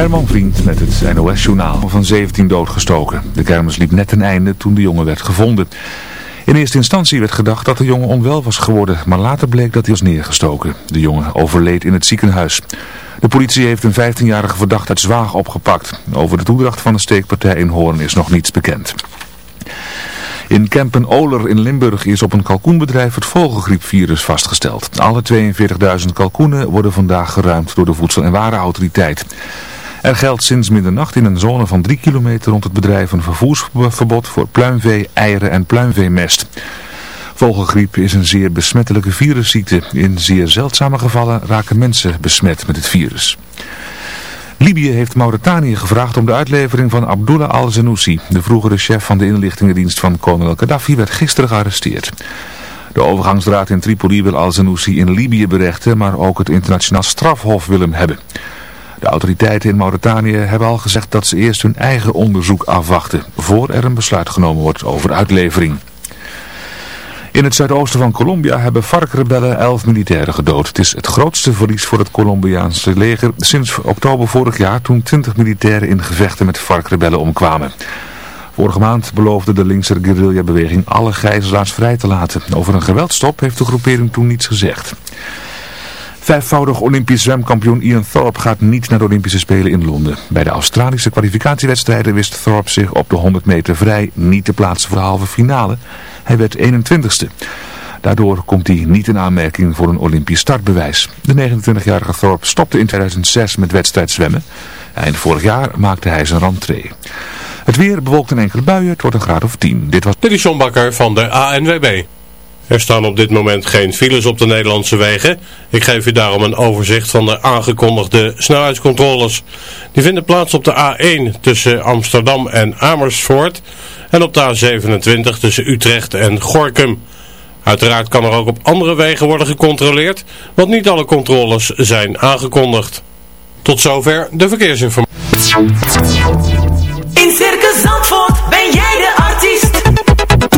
Herman Vriend met het NOS-journaal van 17 doodgestoken. De kermis liep net ten einde toen de jongen werd gevonden. In eerste instantie werd gedacht dat de jongen onwel was geworden, maar later bleek dat hij was neergestoken. De jongen overleed in het ziekenhuis. De politie heeft een 15-jarige verdachte uit Zwaag opgepakt. Over de toedracht van de steekpartij in Hoorn is nog niets bekend. In Kempen-Oler in Limburg is op een kalkoenbedrijf het vogelgriepvirus vastgesteld. Alle 42.000 kalkoenen worden vandaag geruimd door de Voedsel- en Warenautoriteit. Er geldt sinds middernacht in een zone van 3 kilometer rond het bedrijf een vervoersverbod voor pluimvee, eieren en pluimveemest. Vogelgriep is een zeer besmettelijke virusziekte. In zeer zeldzame gevallen raken mensen besmet met het virus. Libië heeft Mauritanië gevraagd om de uitlevering van Abdullah al-Zanoussi. De vroegere chef van de inlichtingendienst van kolonel Gaddafi werd gisteren gearresteerd. De overgangsraad in Tripoli wil al-Zanoussi in Libië berechten, maar ook het internationaal strafhof wil hem hebben. De autoriteiten in Mauritanië hebben al gezegd dat ze eerst hun eigen onderzoek afwachten, voor er een besluit genomen wordt over uitlevering. In het zuidoosten van Colombia hebben FARC-rebellen elf militairen gedood. Het is het grootste verlies voor het Colombiaanse leger sinds oktober vorig jaar toen 20 militairen in gevechten met FARC-rebellen omkwamen. Vorige maand beloofde de linkse guerrilla-beweging alle gijzelaars vrij te laten. Over een geweldstop heeft de groepering toen niets gezegd. Vijfvoudig Olympisch zwemkampioen Ian Thorpe gaat niet naar de Olympische Spelen in Londen. Bij de Australische kwalificatiewedstrijden wist Thorpe zich op de 100 meter vrij niet te plaatsen voor de halve finale. Hij werd 21ste. Daardoor komt hij niet in aanmerking voor een Olympisch startbewijs. De 29-jarige Thorpe stopte in 2006 met wedstrijd zwemmen. Eind vorig jaar maakte hij zijn rentree. Het weer bewolkt in enkele buien, het wordt een graad of 10. Dit was... John Bakker van de ANWB. Er staan op dit moment geen files op de Nederlandse wegen. Ik geef u daarom een overzicht van de aangekondigde snelheidscontroles. Die vinden plaats op de A1 tussen Amsterdam en Amersfoort en op de A27 tussen Utrecht en Gorkum. Uiteraard kan er ook op andere wegen worden gecontroleerd, want niet alle controles zijn aangekondigd. Tot zover de verkeersinformatie. In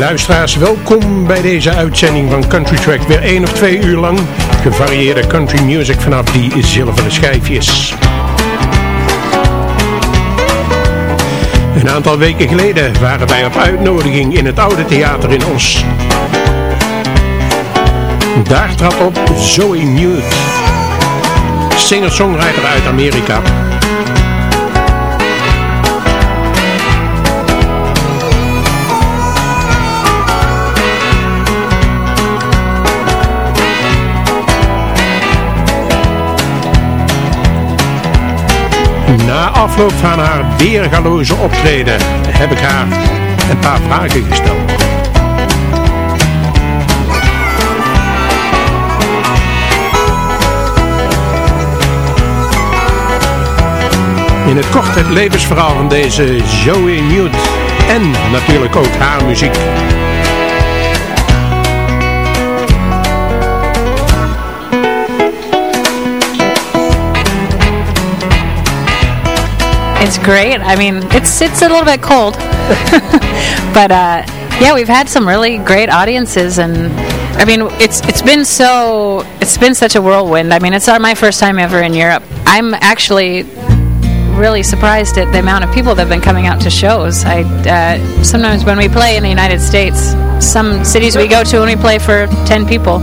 Luisteraars, welkom bij deze uitzending van Country Track. Weer één of twee uur lang gevarieerde country music vanaf die zilveren schijfjes. Een aantal weken geleden waren wij op uitnodiging in het Oude Theater in Os. Daar trad op Zoe Newt, singer-songwriter uit Amerika. Na afloop van haar weergaloze optreden heb ik haar een paar vragen gesteld. In het kort het levensverhaal van deze Zoe Newt en natuurlijk ook haar muziek. It's great. I mean, it's it's a little bit cold, but uh, yeah, we've had some really great audiences, and I mean, it's it's been so it's been such a whirlwind. I mean, it's my first time ever in Europe. I'm actually really surprised at the amount of people that have been coming out to shows. I uh, sometimes when we play in the United States, some cities we go to and we play for ten people.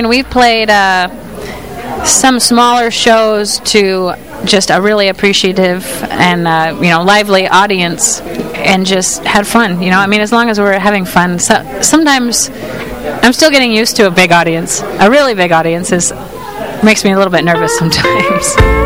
Mean, we've played uh, some smaller shows to just a really appreciative and uh, you know lively audience, and just had fun. You know, I mean, as long as we're having fun. So, sometimes I'm still getting used to a big audience. A really big audience is makes me a little bit nervous sometimes.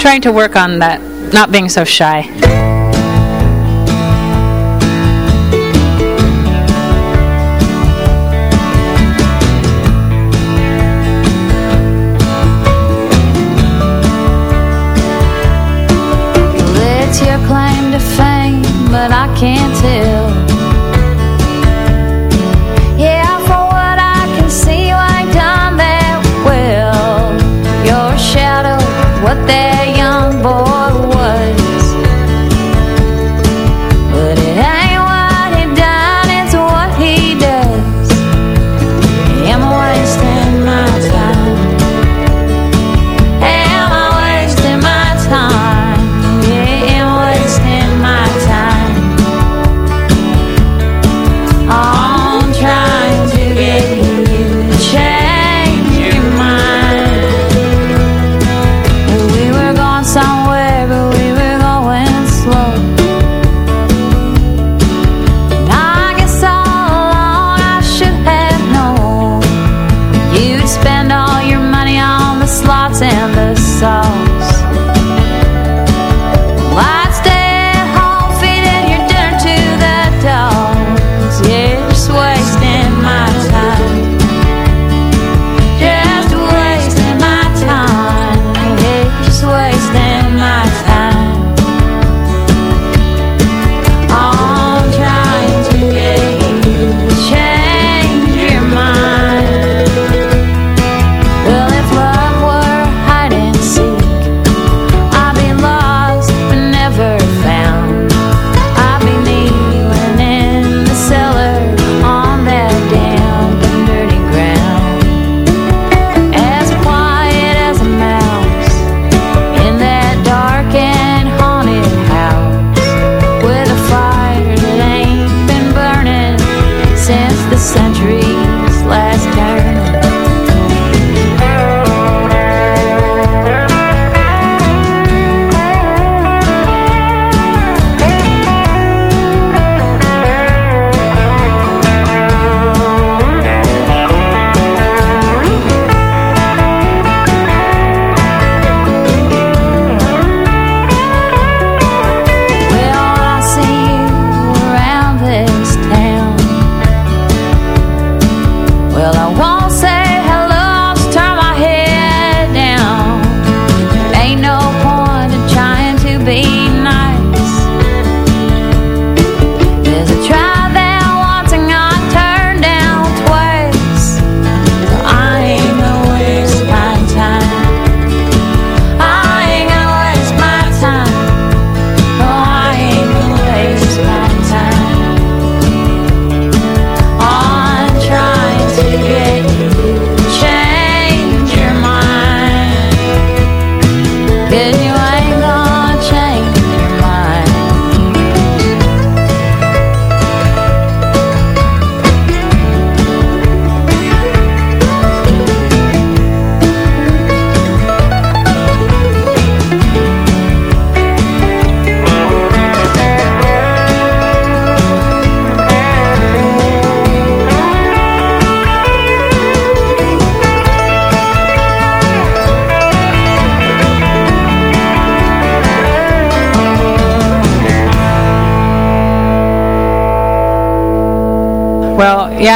trying to work on that, not being so shy.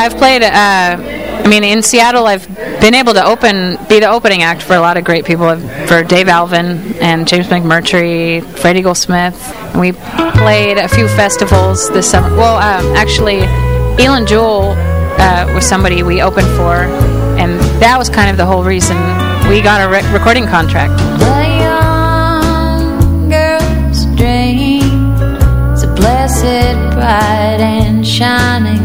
I've played. Uh, I mean, in Seattle, I've been able to open, be the opening act for a lot of great people. For Dave Alvin and James McMurtry, Fred Eaglesmith. Smith. we played a few festivals this summer. Well, um, actually, Eilen Jewell uh, was somebody we opened for, and that was kind of the whole reason we got a re recording contract. The young girl's dream is a blessed, bright and shining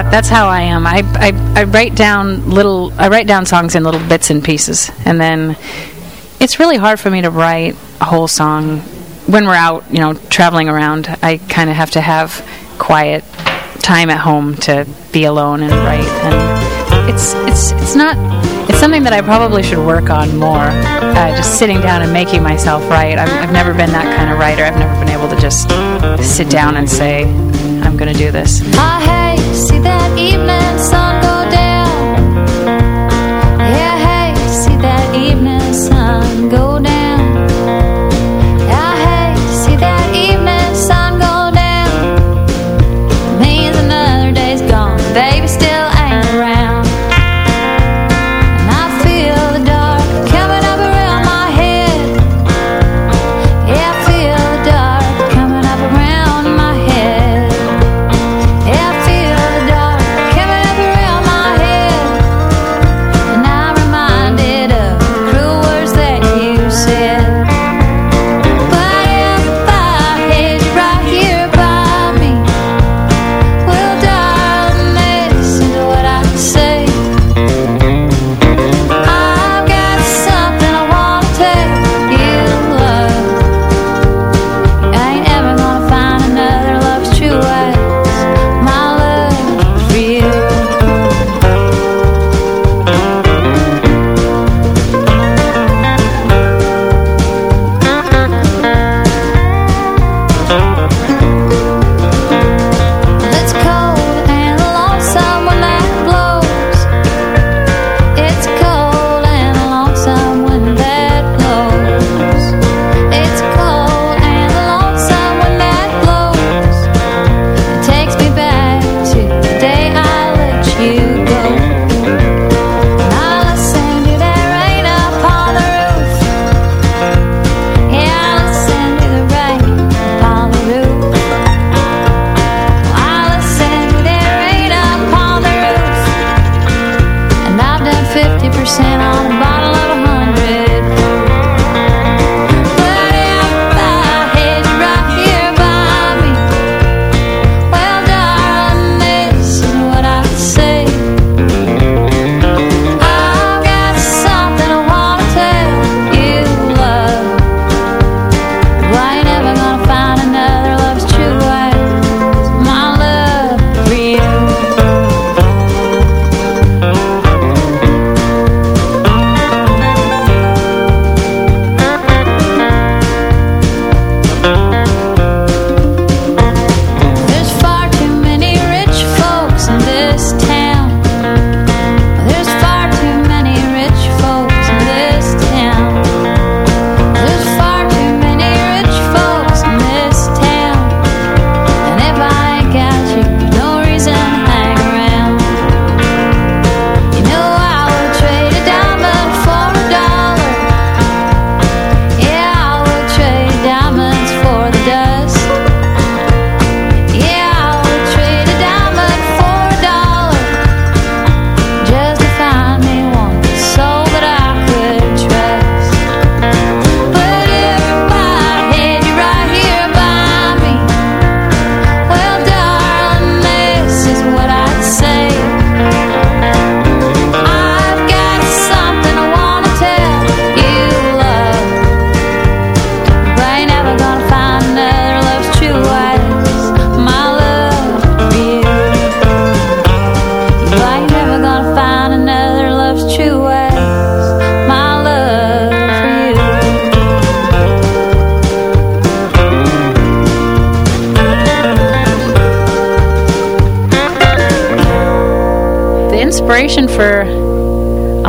Yeah, that's how I am. I, I, I write down little, I write down songs in little bits and pieces. And then it's really hard for me to write a whole song when we're out, you know, traveling around. I kind of have to have quiet time at home to be alone and write. And it's, it's, it's not, it's something that I probably should work on more. Uh, just sitting down and making myself write. I've, I've never been that kind of writer. I've never been able to just sit down and say, I'm going to do this. See that evening sun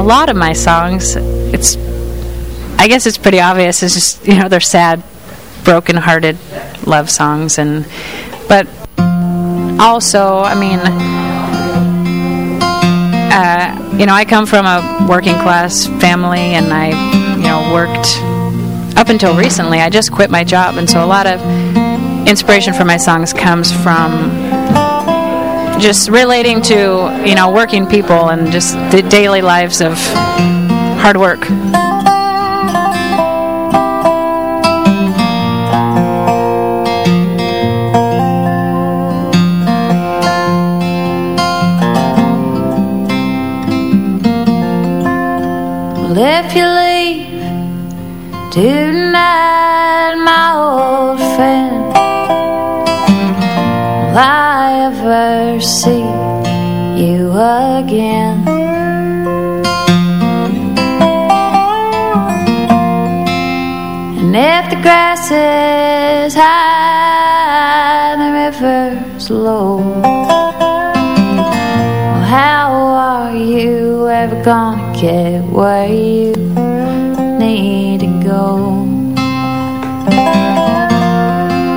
a lot of my songs it's i guess it's pretty obvious it's just you know they're sad broken hearted love songs and but also i mean uh, you know i come from a working class family and i you know worked up until recently. I just quit my job and so a lot of inspiration for my songs comes from just relating to, you know, working people and just the daily lives of hard work. Well, if you leave, do rises high, the river's low. Well, how are you ever gonna get where you need to go?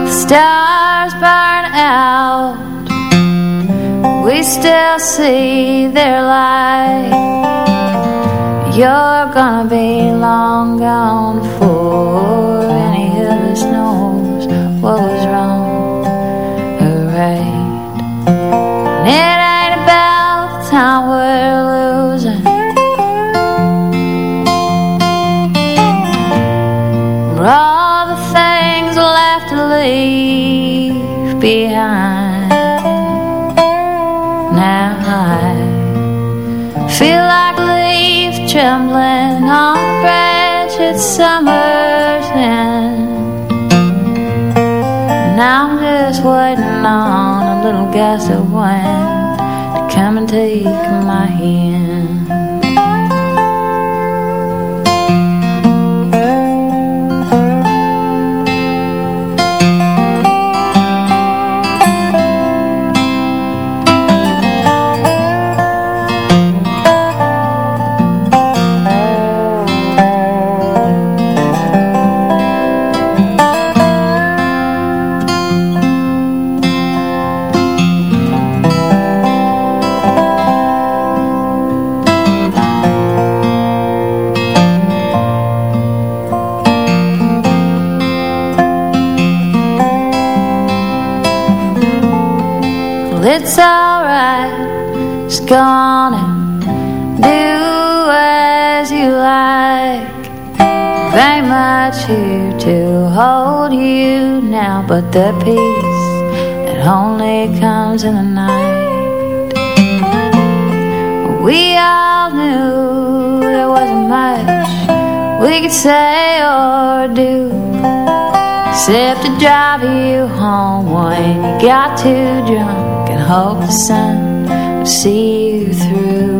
The stars burn out, we still see their light. You're gonna be long gone for summer's end. And I'm just waiting on a little gust of wind To come and take my hand. Gone and do as you like. Very much here to hold you now But the peace that only comes in the night. We all knew there wasn't much We could say or do. Except to drive you home when you got too drunk And hope the sun see you through.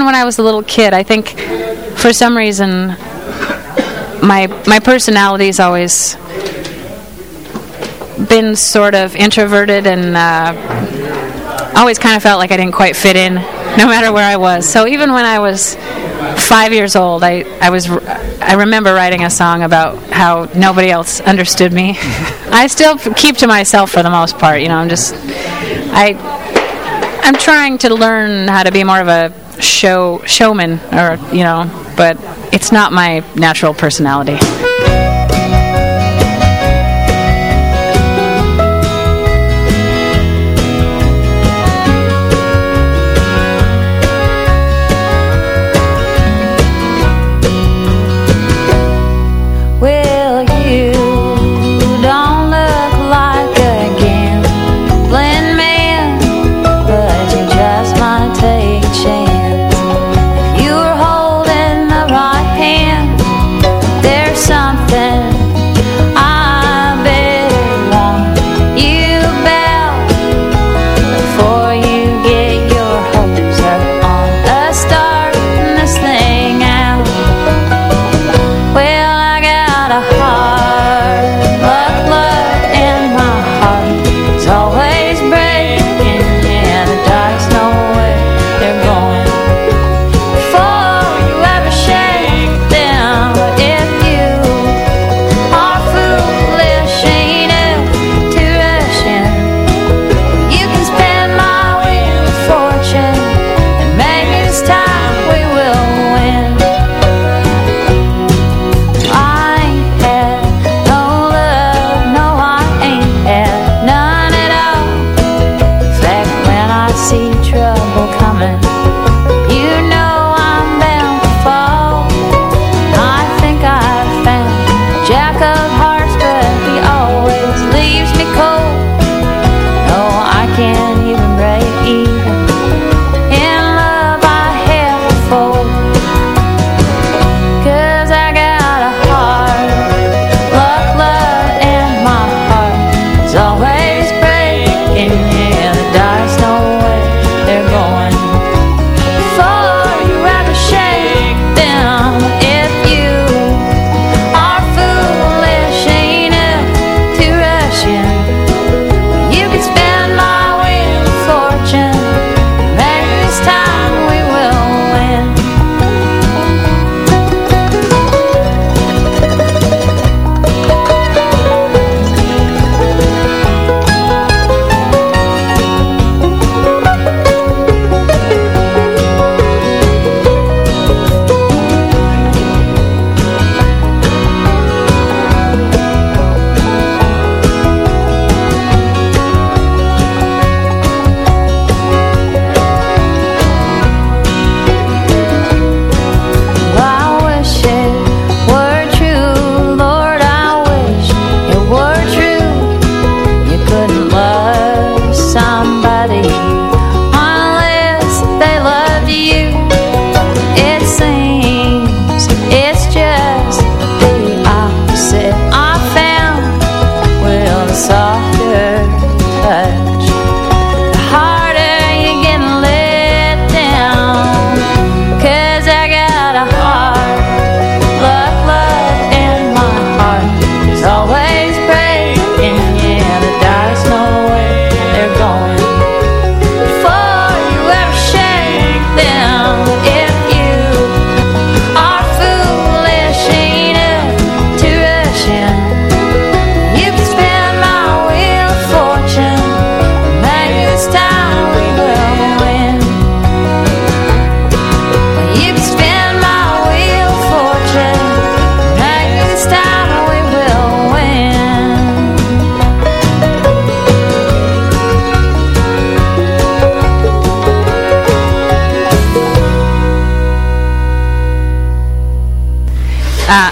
Even when I was a little kid, I think for some reason my my personality's always been sort of introverted and uh, always kind of felt like I didn't quite fit in, no matter where I was. So even when I was five years old, I, I was I remember writing a song about how nobody else understood me. I still keep to myself for the most part. You know, I'm just I I'm trying to learn how to be more of a show showman, or you know, but it's not my natural personality.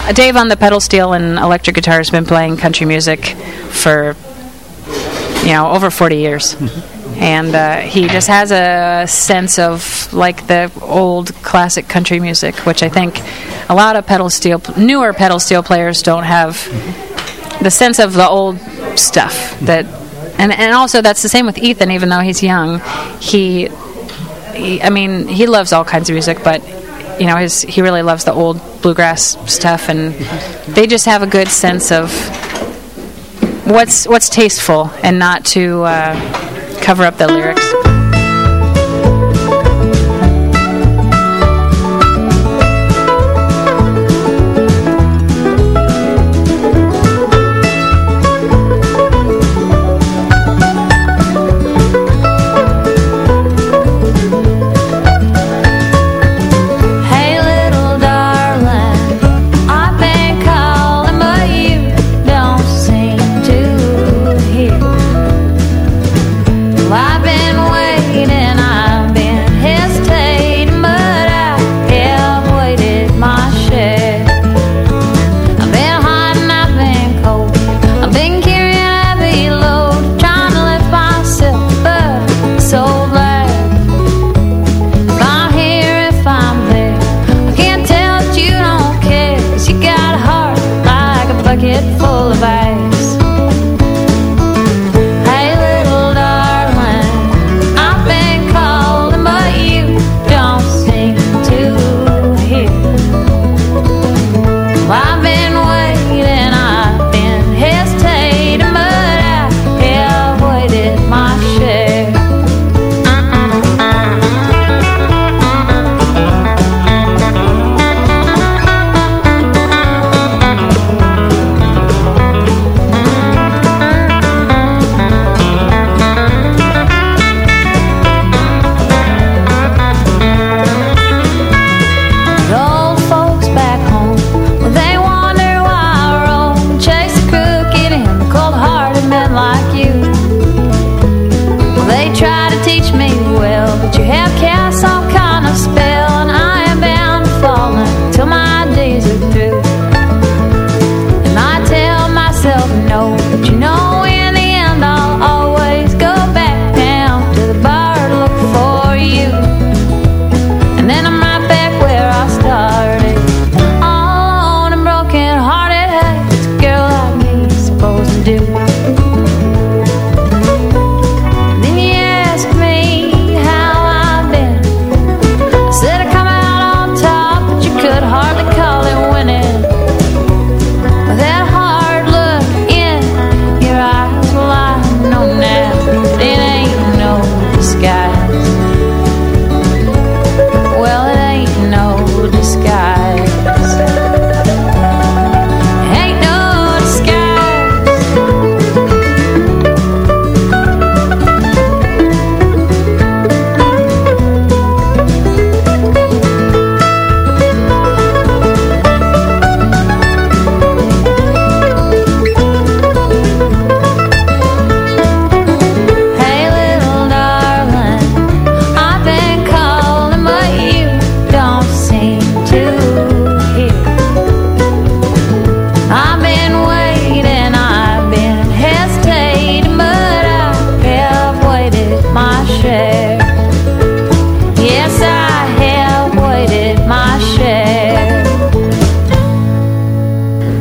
Uh, Dave on the pedal steel and electric guitar has been playing country music for, you know, over 40 years. Mm-hmm. And uh, he just has a sense of like the old classic country music, which I think a lot of pedal steel, newer pedal steel players don't have mm-hmm. the sense of the old stuff mm-hmm. that, and and also that's the same with Ethan. Even though he's young, he he, I mean, he loves all kinds of music, but you know, his he really loves the old bluegrass stuff, and they just have a good sense of what's what's tasteful and not to uh, cover up the lyrics.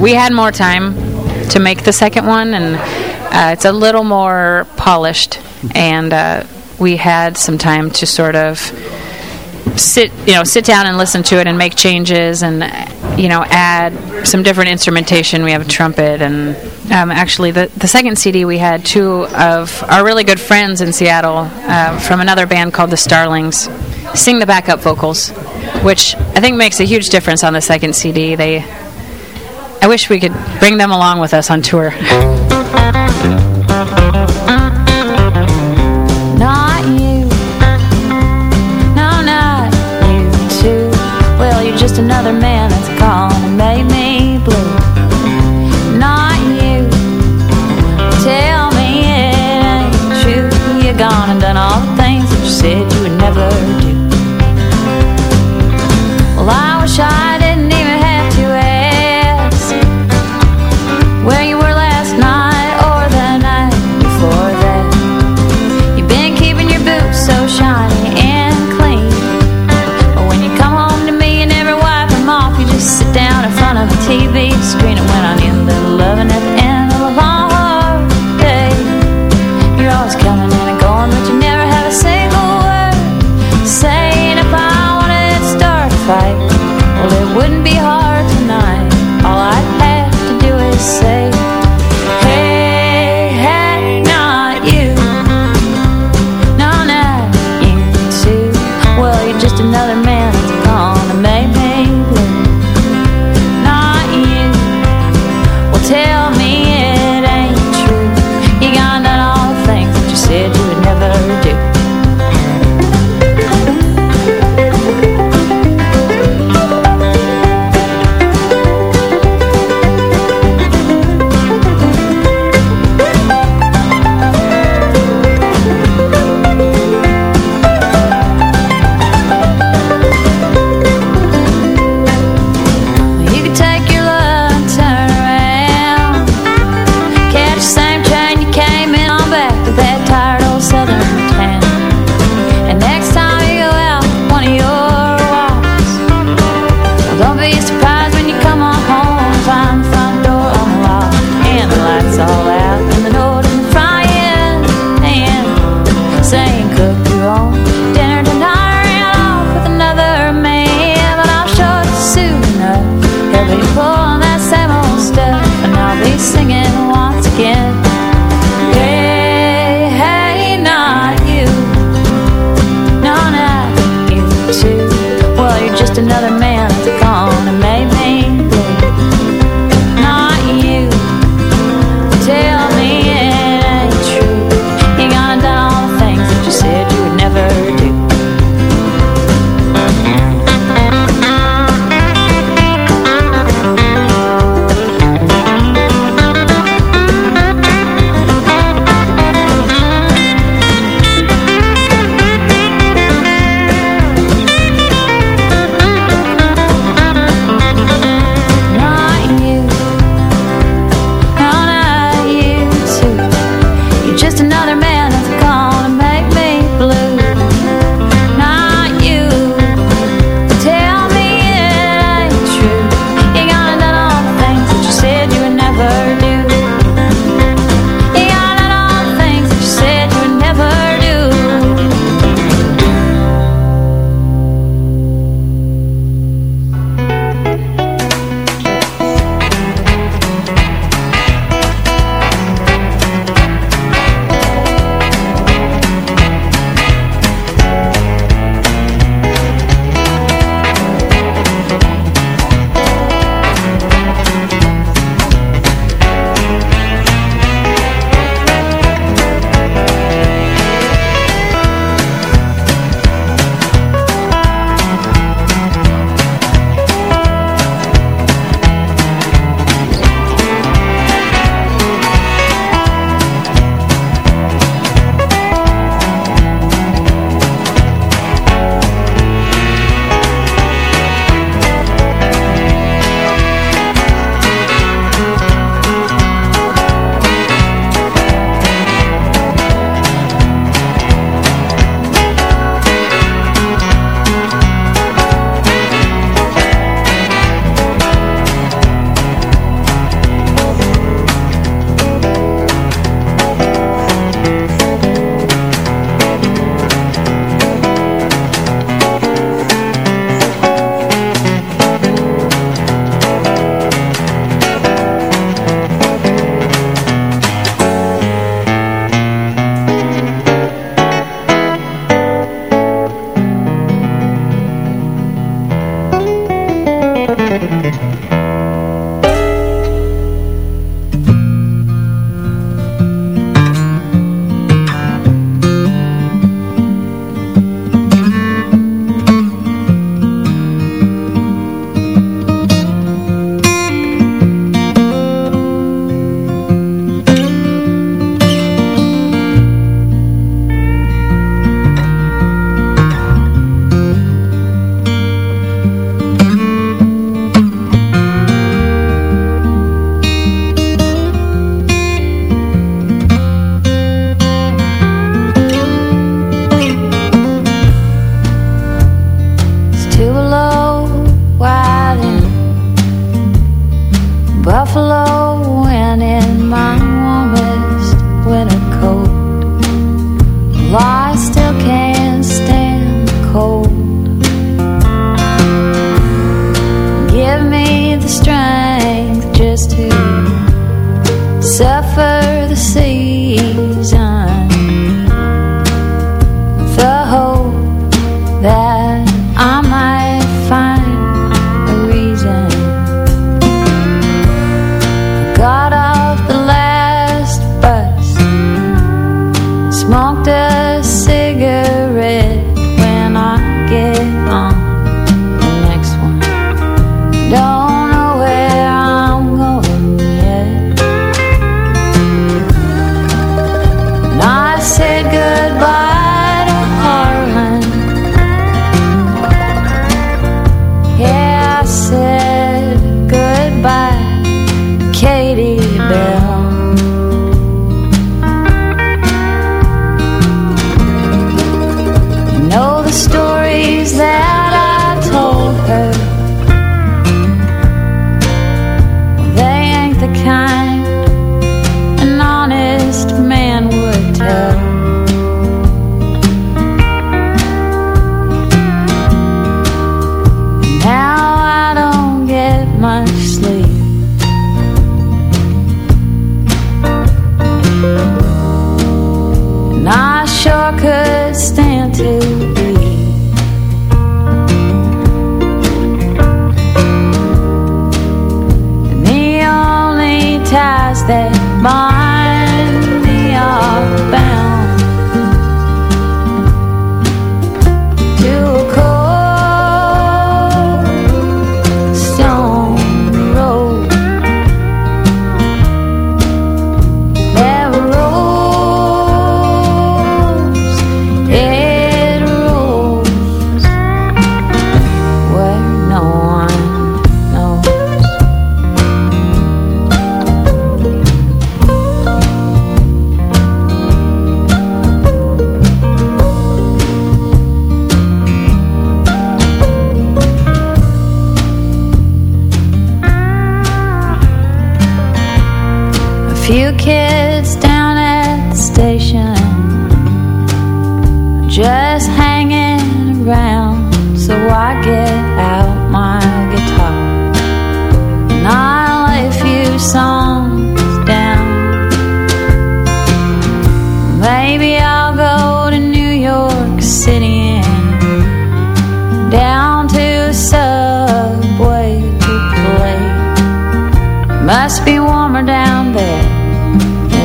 We had more time to make the second one, and uh, it's a little more polished, and uh, we had some time to sort of sit, you know, sit down and listen to it and make changes, and you know, add some different instrumentation. We have a trumpet, and um, actually, the the second CD we had two of our really good friends in Seattle uh, from another band called the Starlings sing the backup vocals, which I think makes a huge difference on the second CD. They I wish we could bring them along with us on tour. Not you. No, not you too. Well, you're just another man that's gone and made me blue. Not you. Tell me it ain't true. You're gone and done all the things that you said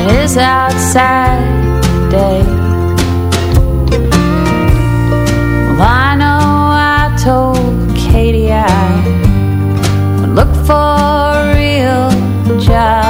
is outside. Day Well, I know I told Katie I would look for a real job.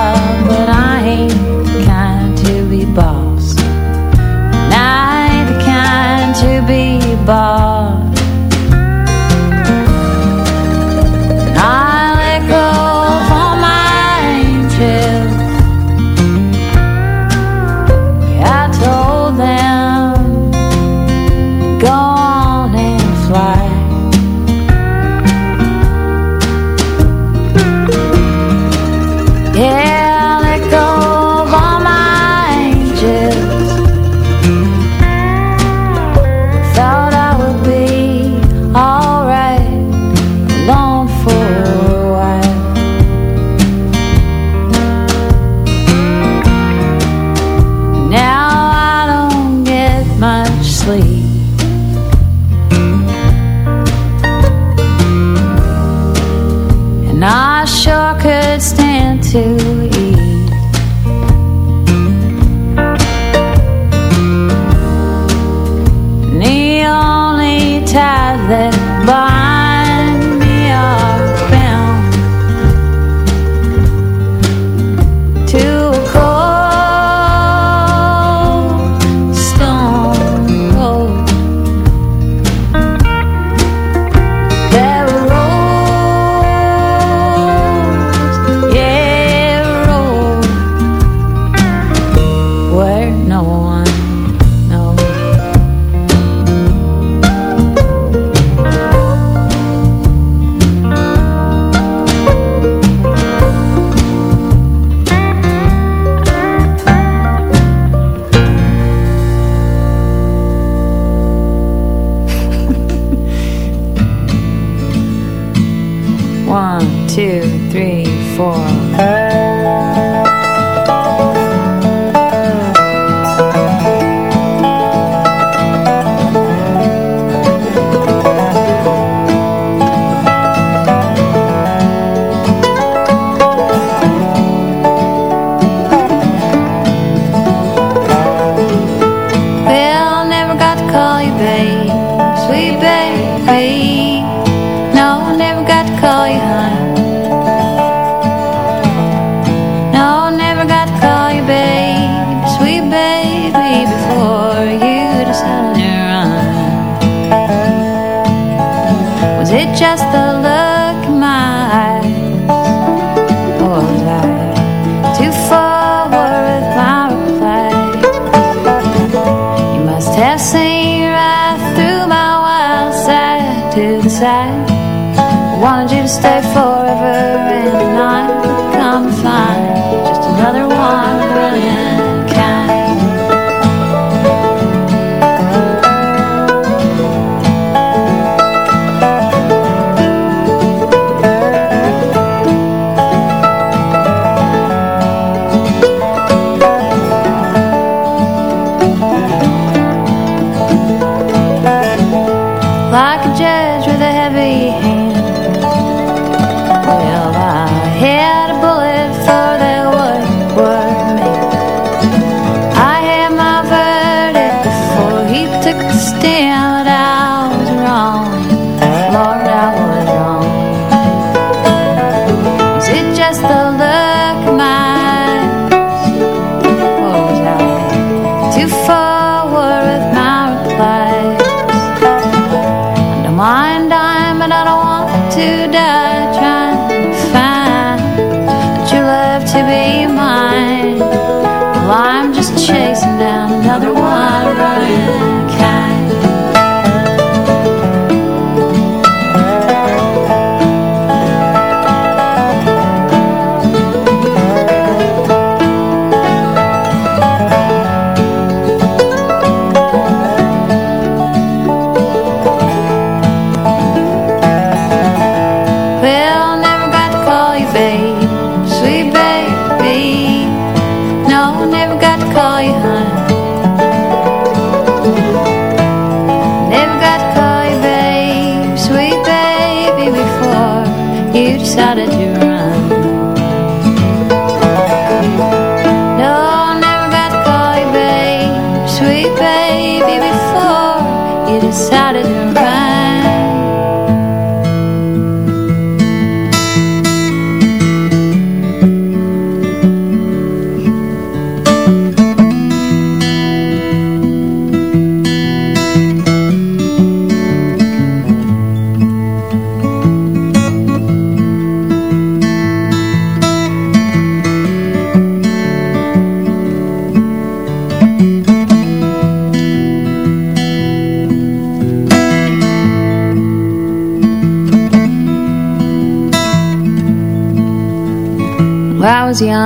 I was young,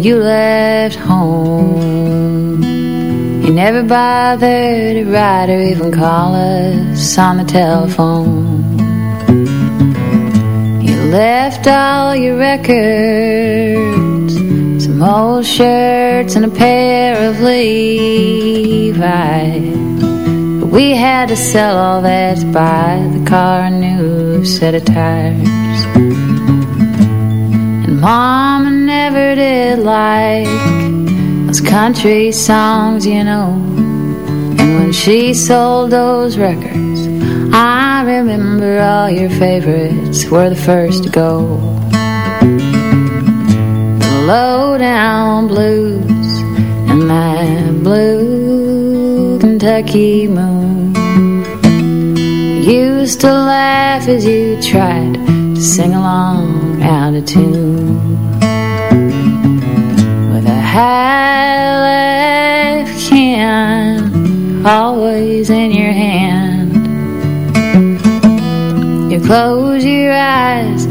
you left home. You never bothered to write or even call us on the telephone. You left all your records, some old shirts and a pair of Levi's. But we had to sell all that to buy the car a new set of tires. And Mama never did like those country songs, you know. And when she sold those records, I remember all your favorites were the first to go. The low down blues and that blue Kentucky moon. Used to laugh as you tried sing along out of tune. With a High Life can always in your hand. You close your eyes,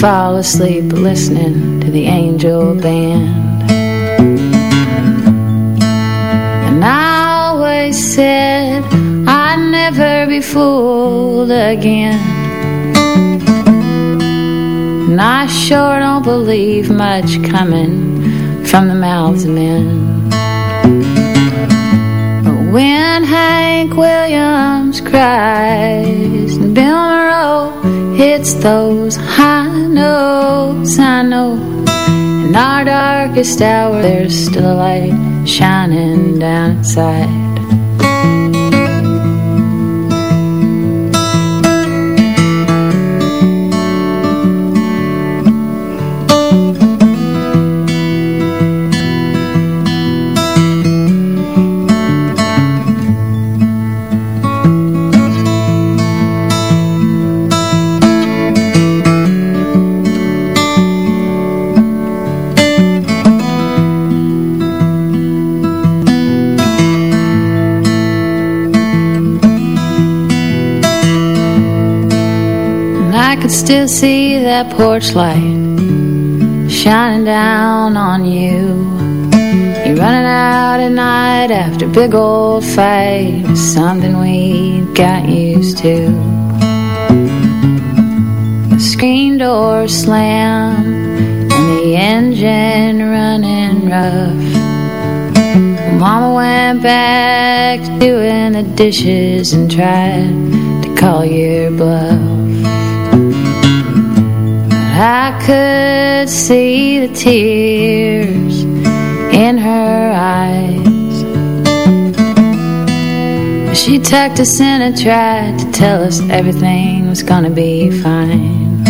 fall asleep listening to the angel band. And I always said I'd never be fooled again And I sure don't believe much coming from the mouths of men. But when Hank Williams cries and Bill Monroe hits those high notes, I know in our darkest hour there's still a light shining down inside. Still see that porch light shining down on you. You're running out at night after big old fight, something we got used to. Screen door slam and the engine running rough. Mama went back doing the dishes and tried to call your bluff. I could see the tears in her eyes. She tucked us in and tried to tell us everything was gonna be fine.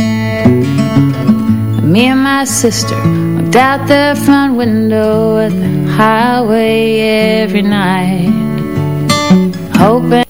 Me and my sister looked out the front window at the highway every night, hoping.